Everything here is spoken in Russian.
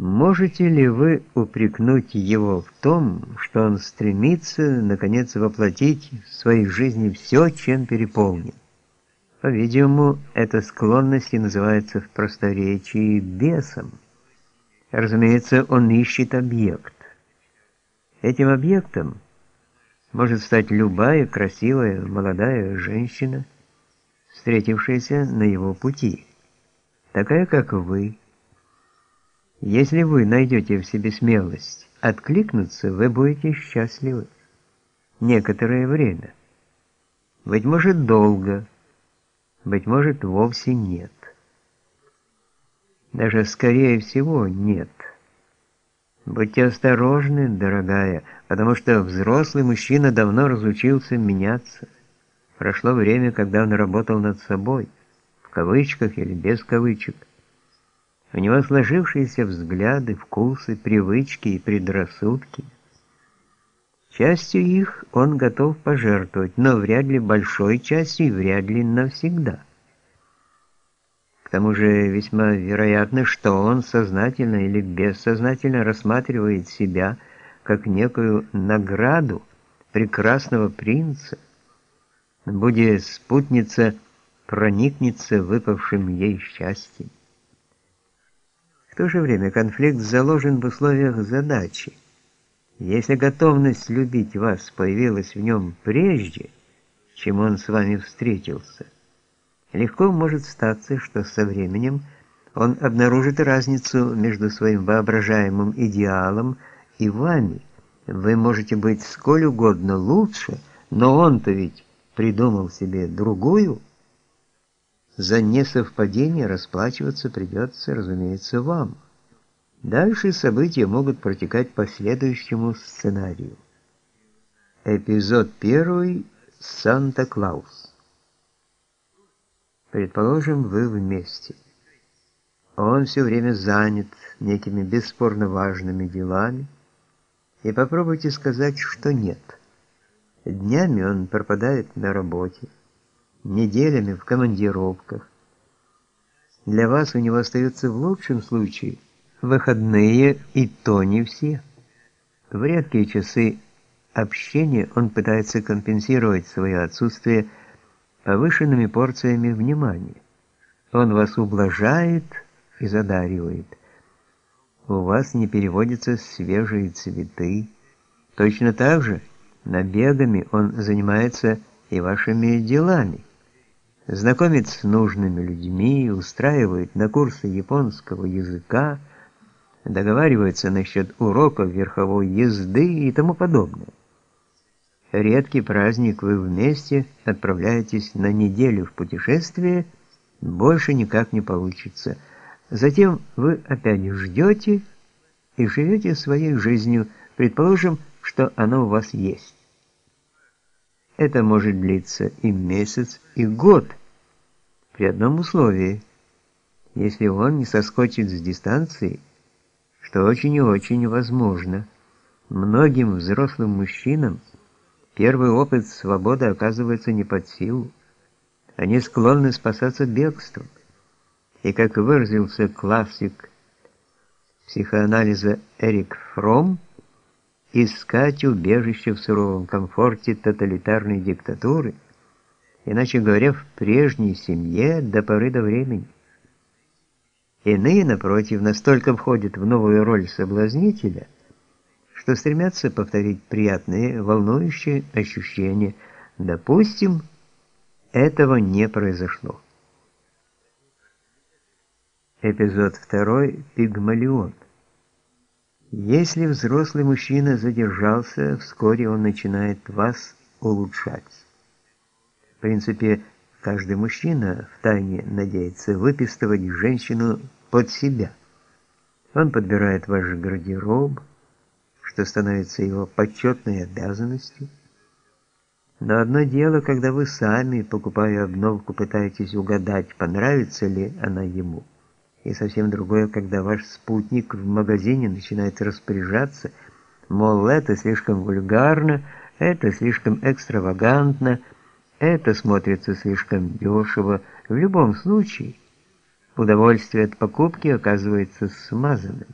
Можете ли вы упрекнуть его в том, что он стремится, наконец, воплотить в своей жизни все, чем переполнен? По-видимому, эта склонность и называется в просторечии бесом. Разумеется, он ищет объект. Этим объектом может стать любая красивая молодая женщина, встретившаяся на его пути, такая, как вы, если вы найдете в себе смелость откликнуться, вы будете счастливы. Некоторое время. Быть может, долго. Быть может, вовсе нет. Даже скорее всего нет. Будьте осторожны, дорогая, потому что взрослый мужчина давно разучился меняться. Прошло время, когда он работал над собой, в кавычках или без кавычек. У него сложившиеся взгляды, вкусы, привычки и предрассудки. Частью их он готов пожертвовать, но вряд ли большой частью и вряд ли навсегда. К тому же весьма вероятно, что он сознательно или бессознательно рассматривает себя как некую награду прекрасного принца, будет спутница проникнется выпавшим ей счастьем то же время конфликт заложен в условиях задачи. Если готовность любить вас появилась в нем прежде, чем он с вами встретился, легко может статься, что со временем он обнаружит разницу между своим воображаемым идеалом и вами. Вы можете быть сколь угодно лучше, но он-то ведь придумал себе другую, за несовпадение расплачиваться придется, разумеется, вам. Дальше события могут протекать по следующему сценарию. Эпизод первый. Санта-Клаус. Предположим, вы вместе. Он все время занят некими бесспорно важными делами, и попробуйте сказать, что нет. Днями он пропадает на работе, неделями в командировках. Для вас у него остается в лучшем случае выходные, и то не все. В редкие часы общения он пытается компенсировать свое отсутствие повышенными порциями внимания. Он вас ублажает и задаривает. У вас не переводятся свежие цветы. Точно так же набегами он занимается и вашими делами знакомит с нужными людьми, устраивает на курсы японского языка, договаривается насчет уроков верховой езды и тому подобное. Редкий праздник вы вместе отправляетесь на неделю в путешествие, больше никак не получится. Затем вы опять ждете и живете своей жизнью, предположим, что она у вас есть. Это может длиться и месяц, и год, при одном условии, если он не соскочит с дистанции, что очень и очень возможно. Многим взрослым мужчинам первый опыт свободы оказывается не под силу. Они склонны спасаться бегством. И как выразился классик психоанализа Эрик Фром, искать убежище в суровом комфорте тоталитарной диктатуры, иначе говоря, в прежней семье до поры до времени. Иные, напротив, настолько входят в новую роль соблазнителя, что стремятся повторить приятные, волнующие ощущения. Допустим, этого не произошло. Эпизод 2. Пигмалион. Если взрослый мужчина задержался, вскоре он начинает вас улучшать. В принципе, каждый мужчина втайне надеется выпистывать женщину под себя. Он подбирает ваш гардероб, что становится его почетной обязанностью. Но одно дело, когда вы сами, покупая обновку, пытаетесь угадать, понравится ли она ему – и совсем другое, когда ваш спутник в магазине начинает распоряжаться, мол, это слишком вульгарно, это слишком экстравагантно, это смотрится слишком дешево. В любом случае, удовольствие от покупки оказывается смазанным.